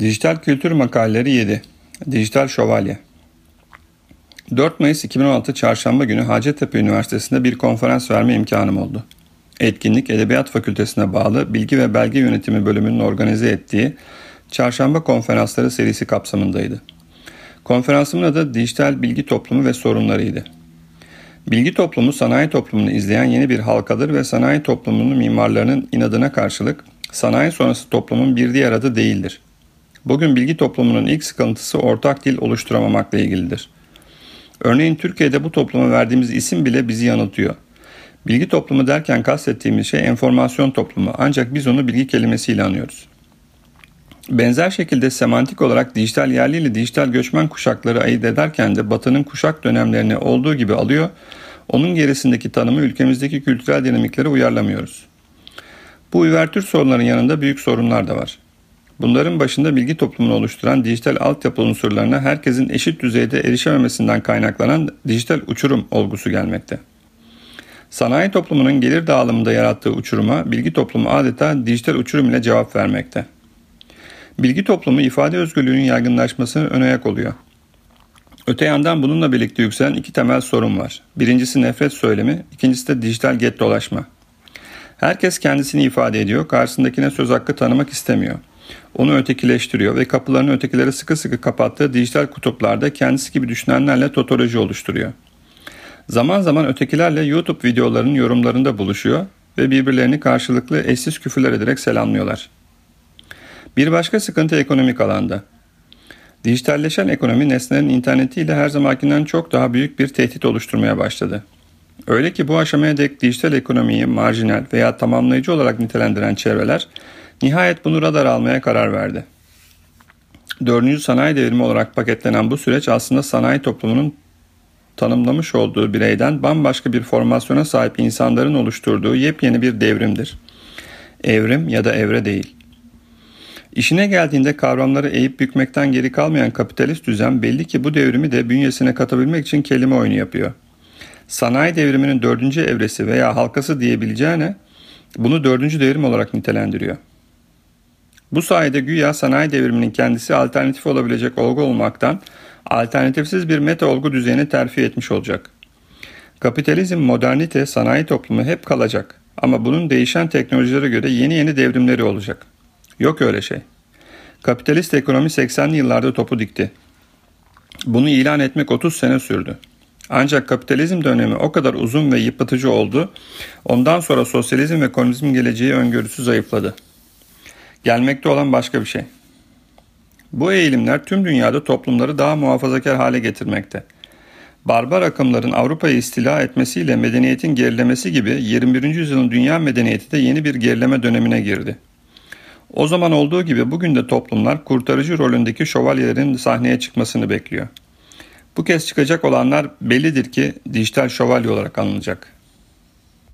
Dijital Kültür Makaleleri 7 Dijital Şövalye 4 Mayıs 2016 Çarşamba günü Hacettepe Üniversitesi'nde bir konferans verme imkanım oldu. Etkinlik Edebiyat Fakültesine bağlı Bilgi ve Belge Yönetimi bölümünün organize ettiği Çarşamba Konferansları serisi kapsamındaydı. Konferansımın adı Dijital Bilgi Toplumu ve Sorunlarıydı. Bilgi toplumu sanayi toplumunu izleyen yeni bir halkadır ve sanayi toplumunun mimarlarının inadına karşılık sanayi sonrası toplumun bir diğer adı değildir. Bugün bilgi toplumunun ilk sıkıntısı ortak dil oluşturamamakla ilgilidir. Örneğin Türkiye'de bu topluma verdiğimiz isim bile bizi yanıltıyor. Bilgi toplumu derken kastettiğimiz şey enformasyon toplumu ancak biz onu bilgi kelimesiyle anıyoruz. Benzer şekilde semantik olarak dijital yerli ile dijital göçmen kuşakları ayırt ederken de Batı'nın kuşak dönemlerini olduğu gibi alıyor, onun gerisindeki tanımı ülkemizdeki kültürel dinamiklere uyarlamıyoruz. Bu üvertür sorunların yanında büyük sorunlar da var. Bunların başında bilgi toplumunu oluşturan dijital altyapı unsurlarına herkesin eşit düzeyde erişememesinden kaynaklanan dijital uçurum olgusu gelmekte. Sanayi toplumunun gelir dağılımında yarattığı uçuruma bilgi toplumu adeta dijital uçurum ile cevap vermekte. Bilgi toplumu ifade özgürlüğünün yaygınlaşmasını ön ayak oluyor. Öte yandan bununla birlikte yükselen iki temel sorun var. Birincisi nefret söylemi, ikincisi de dijital get dolaşma. Herkes kendisini ifade ediyor, karşısındakine söz hakkı tanımak istemiyor. Onu ötekileştiriyor ve kapılarını ötekilere sıkı sıkı kapattığı dijital kutuplarda kendisi gibi düşünenlerle totoloji oluşturuyor. Zaman zaman ötekilerle YouTube videolarının yorumlarında buluşuyor ve birbirlerini karşılıklı eşsiz küfürler ederek selamlıyorlar. Bir başka sıkıntı ekonomik alanda. Dijitalleşen ekonomi nesnelerin internetiyle her zamankinden çok daha büyük bir tehdit oluşturmaya başladı. Öyle ki bu aşamaya dek dijital ekonomiyi marjinal veya tamamlayıcı olarak nitelendiren çevreler nihayet bunu radar almaya karar verdi. Dördüncü sanayi devrimi olarak paketlenen bu süreç aslında sanayi toplumunun tanımlamış olduğu bireyden bambaşka bir formasyona sahip insanların oluşturduğu yepyeni bir devrimdir. Evrim ya da evre değil. İşine geldiğinde kavramları eğip bükmekten geri kalmayan kapitalist düzen belli ki bu devrimi de bünyesine katabilmek için kelime oyunu yapıyor. Sanayi devriminin dördüncü evresi veya halkası diyebileceğine bunu dördüncü devrim olarak nitelendiriyor. Bu sayede güya sanayi devriminin kendisi alternatif olabilecek olgu olmaktan alternatifsiz bir meta olgu düzeyine terfi etmiş olacak. Kapitalizm, modernite, sanayi toplumu hep kalacak ama bunun değişen teknolojilere göre yeni yeni devrimleri olacak. Yok öyle şey. Kapitalist ekonomi 80'li yıllarda topu dikti. Bunu ilan etmek 30 sene sürdü. Ancak kapitalizm dönemi o kadar uzun ve yıpratıcı oldu. Ondan sonra sosyalizm ve komünizm geleceği öngörüsü zayıfladı. Gelmekte olan başka bir şey. Bu eğilimler tüm dünyada toplumları daha muhafazakar hale getirmekte. Barbar akımların Avrupa'yı istila etmesiyle medeniyetin gerilemesi gibi 21. yüzyılın dünya medeniyeti de yeni bir gerileme dönemine girdi. O zaman olduğu gibi bugün de toplumlar kurtarıcı rolündeki şövalyelerin sahneye çıkmasını bekliyor. Bu kez çıkacak olanlar bellidir ki dijital şövalye olarak anılacak.